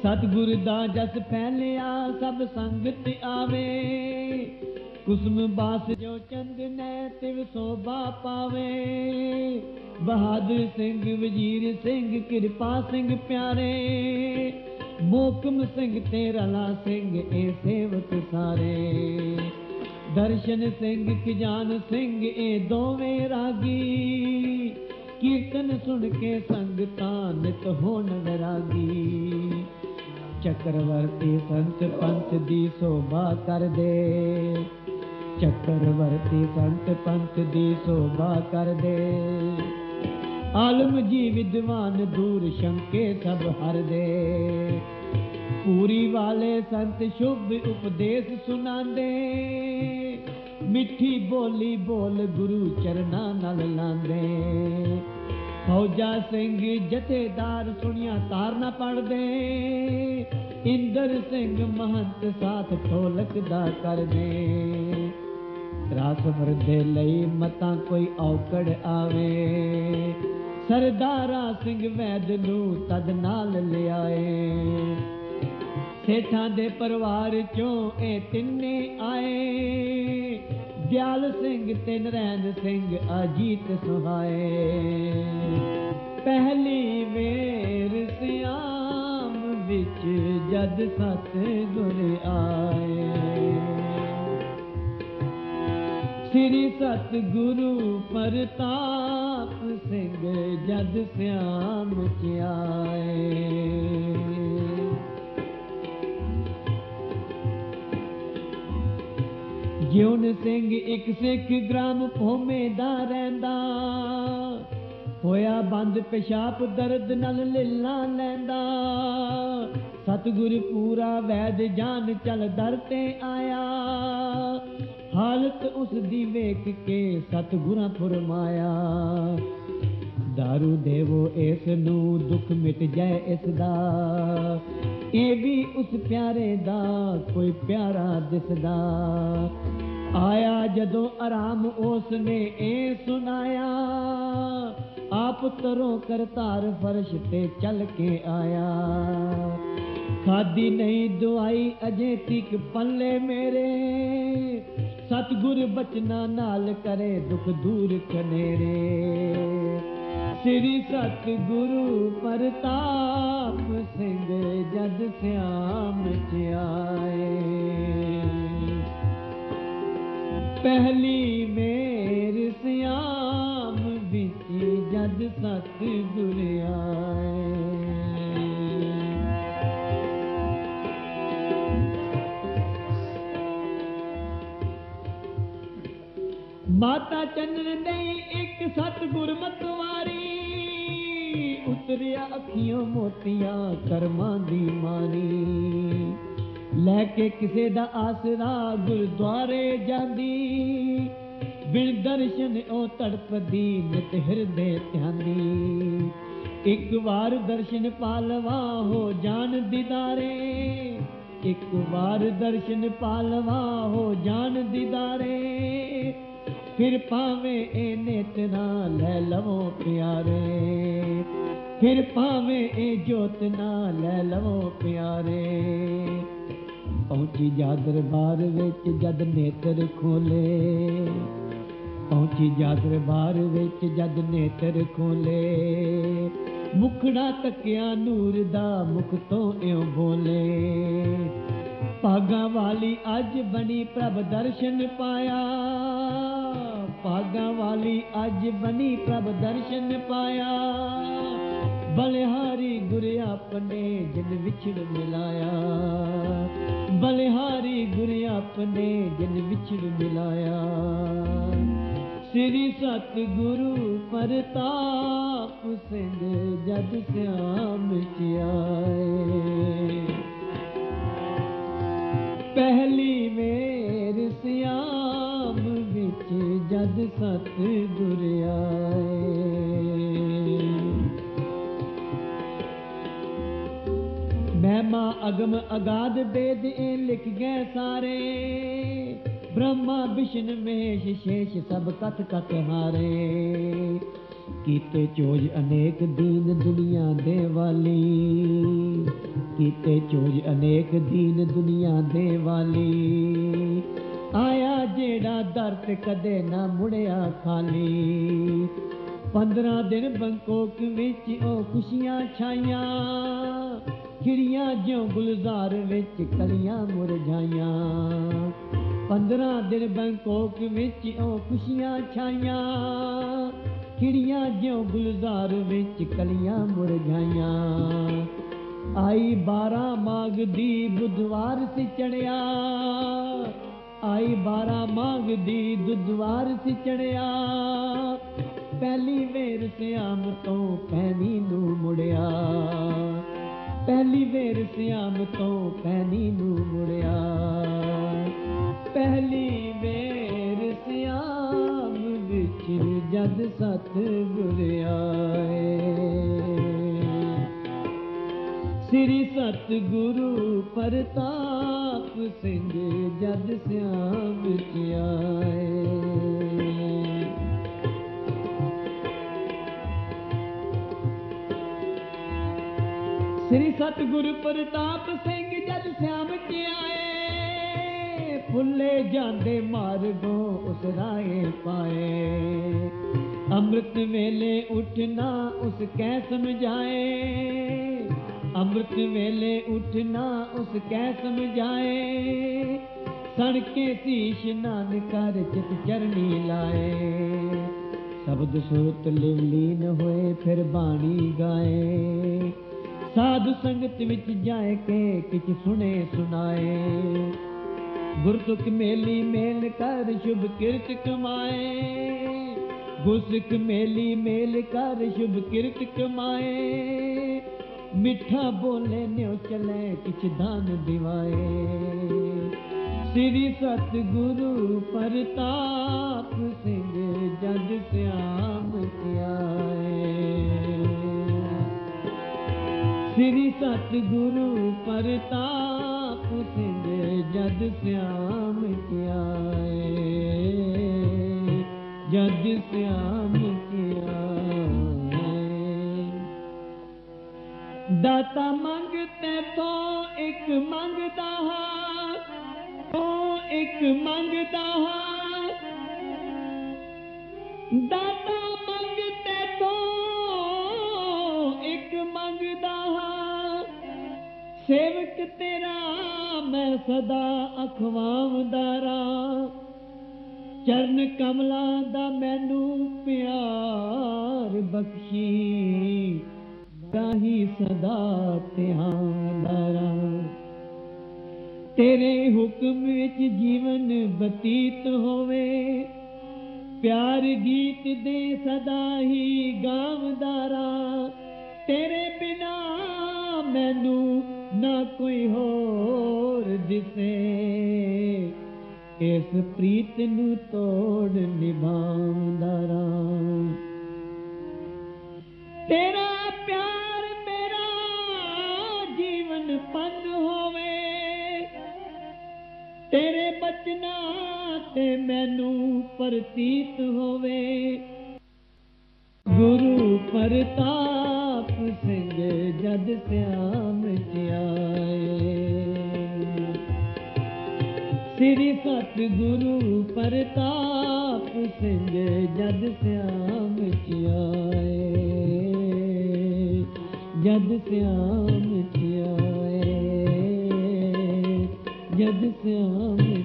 ਸਤਿਗੁਰ ਦਾ ਜਸ ਫੈਲਿਆ, ਸਭ ਸੰਗਤ ਆਵੇ। ਕੁਸਮ ਬਾਸ ਜੋ ਚੰਦਨੈ ਤਿਵ ਸੋਭਾ ਪਾਵੇ। ਬਹਾਦਰ ਸਿੰਘ, ਵਜ਼ੀਰ ਸਿੰਘ, ਕਿਰਪਾ ਸਿੰਘ ਪਿਆਰੇ। ਮੋਕਮ ਸਿੰਘ ਤੇ ਰਲਾ ਸਿੰਘ, ਇਹ ਸੇਵਕ ਸਾਰੇ। ਦਰਸ਼ਨ ਸਿੰਘ, ਖਜਾਨ ਸਿੰਘ, ਇਹ ਦੋਵੇਂ ਰਾਗੀ। ਕੀਰਤਨ ਸੁਣ ਕੇ ਸੰਗਤਾਂ ਨਿਤ ਹੋਣ ਵਿਰਾਗੀ ਚੱਕਰਵਰਤੀ ਸੰਤ ਪੰਥ ਦੀ ਸੋਭਾ ਕਰਦੇ। ਚੱਕਰਵਰਤੀ ਸੰਤ ਪੰਥ ਦੀ ਸੋਭਾ ਕਰਦੇ। ਆਲਮ ਜੀ ਵਿਦਵਾਨ ਦੂਰ ਸ਼ੰਕੇ ਸਭ ਹਰਦੇ। ਪੂਰੀ ਵਾਲੇ ਸੰਤ ਸ਼ੁਭ ਉਪਦੇਸ਼ ਸੁਣਾਉਂਦੇ। ਮਿੱਠੀ ਬੋਲੀ ਬੋਲ ਗੁਰੂ ਚਰਨਾਂ ਨਾਲ ਲਾਂਦੇ ਫੌਜਾ ਸਿੰਘ ਜਥੇਦਾਰ ਸੁਣਿਆ ਤਾਰਨਾ ਪੜਦੇ ਇੰਦਰ ਸਿੰਘ ਮਹੰਤ ਸਾਥ ਢੋਲਕ ਦਾ ਕਰਦੇ। ਰਾਸ ਵਰਦੇ ਲਈ ਮਤਾਂ ਕੋਈ ਔਕੜ ਆਵੇ। ਸਰਦਾਰਾ ਸਿੰਘ ਵੈਦ ਨੂੰ ਤਦ ਨਾਲ ਲਿਆਏ। ਸੇਠਾਂ ਦੇ ਪਰਿਵਾਰ ਚੋਂ ਇਹ ਤਿੰਨੇ ਆਏ। ਦਿਆਲ ਸਿੰਘ ਤੇ ਨਰੈਣ ਸਿੰਘ ਅਜੀਤ ਸੁਹਾਏ। ਪਹਿਲੀ ਵੇਰ ਸਿਆਮ ਵਿੱਚ ਜਦ ਸਤ ਗੁਰ ਆਏ। ਸ੍ਰੀ ਸਤ ਗੁਰੂ ਪ੍ਰਤਾਪ ਸਿੰਘ ਜਦ ਸਿਆਮ ਚ ਜਿਉਨ ਸਿੰਘ ਇੱਕ ਸਿੱਖ ਗ੍ਰਾਮ ਭੋਮੇ ਦਾ ਰਹਿੰਦਾ ਹੋਇਆ ਬੰਦ ਪਿਸ਼ਾਬ, ਦਰਦ ਨਾਲ ਲਿਲਾ ਲੈਂਦਾ। ਸਤਿਗੁਰ ਪੂਰਾ ਵੈਦ ਜਾਨ ਚਲ ਦਰ ਤੇ ਆਇਆ। ਹਾਲਤ ਉਸ ਦੀ ਵੇਖ ਕੇ ਸਤਿਗੁਰਾਂ ਫਰਮਾਇਆ, ਦਾਰੂ ਦੇਵੋ ਇਸ ਨੂੰ ਦੁੱਖ ਮਿਟ ਜਾਏ ਇਸ ਦਾ ਇਹ ਵੀ ਉਸ ਪਿਆਰੇ ਦਾ, ਕੋਈ ਪਿਆਰਾ ਦਿਸਦਾ। ਆਇਆ ਜਦੋਂ ਆਰਾਮ ਉਸ ਨੇ ਇਹ ਸੁਨਾਇਆ ਆਪ ਤਰੋਂ ਕਰਤਾਰ ਫਰਸ਼ ਤੇ ਚੱਲ ਕੇ ਆਇਆ। ਖਾਦੀ ਨਹੀਂ ਦਵਾਈ, ਅਜੇ ਤੀਕ ਪੱਲੇ ਮੇਰੇ। ਸਤਗੁਰ ਬਚਨਾ ਨਾਲ ਕਰੇ ਦੁੱਖ ਦੂਰ ਕਨੇਰੇ ਸ੍ਰੀ ਸਤਿਗੁਰੂ ਪ੍ਰਤਾਪ ਸਿੰਘ ਜਦ ਸਿਆਮ ਚ ਆਏ। ਪਹਿਲੀ ਮੇਰ ਸਿਆਮ ਵਿੱਚ ਜਦ ਸਤਿਗੁਰ ਆਏ। ਮਾਤਾ ਚੰਨ ਨੇ ਇੱਕ ਸਤਿਗੁਰ ਮਤਵਾਰੀ ਉਤਰਿਆ ਅੱਖੀਆਂ ਮੋਤੀਆਂ ਕਰਮਾਂ ਦੀ ਮਾਰੀ। ਲੈ ਕੇ ਕਿਸੇ ਦਾ ਆਸਰਾ ਗੁਰਦੁਆਰੇ ਜਾਂਦੀ। ਬਿਨ ਦਰਸ਼ਨ ਉਹ ਤੜਪਦੀ ਨਿਤ ਹਿਰਦੇ ਧਿਆਨੀ। ਇੱਕ ਵਾਰ ਦਰਸ਼ਨ ਪਾਲਵਾ ਹੋ ਜਾਣ ਦੀਦਾਰੇ। ਇੱਕ ਵਾਰ ਦਰਸ਼ਨ ਪਾਲਵਾ ਹੋ ਜਾਣ ਦੀਦਾਰੇ। ਫਿਰ ਭਾਵੇਂ ਇਹ ਨਿਤ ਨਾ ਲੈ ਲਵੋ ਪਿਆਰੇ। ਫਿਰ ਭਾਵੇਂ ਇਹ ਜੋਤ ਨਾ ਲੈ ਲਵੋ ਪਿਆਰੇ। ਪਹੁੰਚੀ ਜਾ ਦਰਬਾਰ ਵਿੱਚ ਜਦ ਨੇਤਰ ਖੋਲੇ। ਪਹੁੰਚੀ ਜਾ ਦਰਬਾਰ ਵਿੱਚ ਜਦ ਨੇਤਰ ਖੋਲੇ। ਮੁਖੜਾ ਤੱਕਿਆ ਨੂਰ ਦਾ ਮੁਖ ਤੋਂ ਇਉ ਬੋਲੇ। ਭਾਗਾ ਵਾਲੀ ਅੱਜ ਬਣੀ ਪ੍ਰਭ ਦਰਸ਼ਨ ਪਾਇਆ। ਭਾਗਾ ਵਾਲੀ ਅੱਜ ਬਣੀ ਪ੍ਰਭ ਦਰਸ਼ਨ ਪਾਇਆ। ਬਲਿਹਾਰੀ ਗੁਰ ਆਪਣੇ ਜਿਨ ਵਿਛੜ ਮਿਲਾਇਆ। ਬਲਿਹਾਰੀ ਗੁਰ ਆਪਣੇ ਜਿਨ ਵਿਛੜ ਮਿਲਾਇਆ। ਸ੍ਰੀ ਸਤ ਗੁਰੂ ਪ੍ਰਤਾਪ ਸਿੰਘ ਜਦ ਸਿਆਮ ਚ ਪਹਿਲੀ ਵੇਰ ਸਿਆਮ ਵਿੱਚ ਜਦ ਸਤ ਗੁਰ ਆਏ। ਮਹਿਮਾ ਅਗਮ ਵੇਦ ਇਹ ਲਿਖ ਗਏ ਸਾਰੇ। ਬ੍ਰਹਮਾ, ਵਿਸ਼ਨ ਮਹੇਸ਼ ਸ਼ੇਸ਼ ਸਭ ਕਥ ਕਥ ਹਾਰੇ। ਕੀਤੇ ਚੋਜ ਅਨੇਕ ਦੀਨ ਦੁਨੀਆ ਦੇ ਵਾਲੀ। ਕੀਤੇ ਚੋਜ ਅਨੇਕ ਦੀਨ ਦੁਨੀਆ ਦੇ ਵਾਲੀ। ਆਇਆ ਜਿਹੜਾ ਦਰ ਤੇ ਕਦੇ ਨਾ ਮੁੜਿਆ ਖਾਲੀ। 15 ਦਿਨ ਬੰਕੋਕ ਵਿੱਚ ਉਹ ਖੁਸ਼ੀਆਂ ਛਾਈਆਂ। ਖਿੜੀਆਂ ਜਿਉਂ ਗੁਲਜ਼ਾਰ ਵਿੱਚ ਕਲੀਆਂ ਮੁਰਝਾਈਆਂ। 15 ਦਿਨ ਬੈਂਕੋਕ ਵਿੱਚ ਉਹ ਖੁਸ਼ੀਆਂ ਛਾਈਆਂ। ਖਿੜੀਆਂ ਜਿਉਂ ਗੁਲਜ਼ਾਰ ਵਿੱਚ ਕਲੀਆਂ ਮੁਰਝਾਈਆਂ। ਆਈ 12 ਮਾਘ ਦੀ ਬੁੱਧਵਾਰ ਸੀ ਚੜਿਆ। ਆਈ 12 ਮਾਘ ਦੀ ਦੁਦਵਾਰ ਸੀ ਚੜਿਆ। ਪਹਿਲੀ ਵੇਰ ਸਿਆਮ ਤੋਂ ਪੈਣੀ ਨੂੰ ਮੁੜਿਆ। ਪਹਿਲੀ ਵੇਰ ਸਿਆਮ ਤੋਂ ਪੈਣੀ ਨੂੰ ਮੁੜਿਆ। ਪਹਿਲੀ ਵੇਰ ਸਿਆਮ ਵਿੱਚ ਜਦ ਸਤ ਗੁਰਿਆ ਆਏ ਸ੍ਰੀ ਸਤ ਗੁਰੂ ਪ੍ਰਤਾਪ ਸਿੰਘ ਜਦ ਸਿਆਮ ਵਿੱਚ ਸ੍ਰੀ ਸਤ ਪ੍ਰਤਾਪ ਸਿੰਘ ਜਦ ਸਿਆਮ ਕੇ ਆਏ, ਫੁੱਲੇ ਜਾਂਦੇ ਮਾਰਗੋਂ ਉਸ ਰਾਏ ਪਾਏ। ਅੰਮ੍ਰਿਤ ਵੇਲੇ ਉਠਣਾ ਉਸ ਕੈ ਸਮਝਾਏ, ਅੰਮ੍ਰਿਤ ਵੇਲੇ ਉਠਣਾ ਉਸ ਕੈ ਸਮਝਾਏ। ਸੜਕੇ ਸੀਸ਼ ਨਾਨਕਰ ਚਿਤ ਚਰਣੀ ਲਾਏ। ਸ਼ਬਦ ਸੋਤ ਲਿਵ ਲੀਨ ਹੋਏ ਫਿਰ ਬਾਣੀ ਗਾਏ। ਸਾਧ ਸੰਗਤ ਵਿੱਚ ਜਾਏ ਕੇ ਕਿਛ ਸੁਣੇ ਸੁਣਾਏ। ਗੁਰਤੁਕ ਮੇਲੀ ਮੇਲ ਕਰ ਸ਼ੁਭ ਕਿਰਤ ਕਮਾਏ। ਗੁਰਸਿੱਖ ਮੇਲੀ ਮੇਲ ਕਰ ਸ਼ੁਭ ਕਿਰਤ ਕਮਾਏ। ਮਿੱਠਾ ਬੋਲੇ ਨਿਉ ਚਲੇ ਕਿਛ ਦਾਨ ਦਿਵਾਏ। ਸ੍ਰੀ ਸਤ ਪਰਤਾਪ ਸਿੰਘ ਜਦ ਸਿਆਮ ਧਿਆਏ ਸ੍ਰੀ ਸਤਿਗੁਰੂ ਗੁਰੂ ਪ੍ਰਤਾਪ ਸਿੰਘ ਜਦ ਸਿਆਮ ਧਿਆਏ ਜਦ ਸਿਆਮ ਧਿਆਏ ਦਾਤਾ ਮੰਗਤੇ ਤੋਂ ਇੱਕ ਮੰਗਦਾ ਹਾਂ ਤੋਂ ਇੱਕ ਮੰਗਦਾ। ਹਾਂ ਦਾਤਾ ਸੇਵਕ ਤੇਰਾ ਮੈਂ ਸਦਾ ਅਖਵਾਉਂਦਾ ਰਾਂ ਚਰਨ ਕਮਲਾਂ ਦਾ ਮੈਨੂੰ ਪਿਆਰ ਬਖਸ਼ੀ। ਗਾਹੀ ਸਦਾ ਧਿਆਨ ਰਾਂ ਤੇਰੇ ਹੁਕਮ ਵਿੱਚ ਜੀਵਨ ਬਤੀਤ ਹੋਵੇ। ਪਿਆਰ ਗੀਤ ਦੇ ਸਦਾ ਹੀ ਗਾਵਦਾਰਾ ਤੇਰੇ ਬਿਨਾ ਮੈਨੂੰ ਨਾ ਕੋਈ ਹੋਰ ਦਿਸੇ ਇਸ ਪ੍ਰੀਤ ਨੂੰ ਤੋੜ ਨਿਭਾਉਂਦਾ ਰਾਮ। ਤੇਰਾ ਪਿਆਰ ਮੇਰਾ ਜੀਵਨ ਪੰਨ ਹੋਵੇ, ਤੇਰੇ ਬਚਨਾ ਤੇ ਮੈਨੂੰ ਪ੍ਰਤੀਤ ਹੋਵੇ। ਗੁਰੂ ਪ੍ਰਤਾਪ ਸਿੰਘ ਜਦ ਸਿਆ ਸ੍ਰੀ ਸਤ ਪ੍ਰਤਾਪ ਸਿੰਘ ਜਦ ਸਿਆਮ ਚ ਜਦ ਸਿਆਮ ਚ ਜਦ ਸਿਆਮ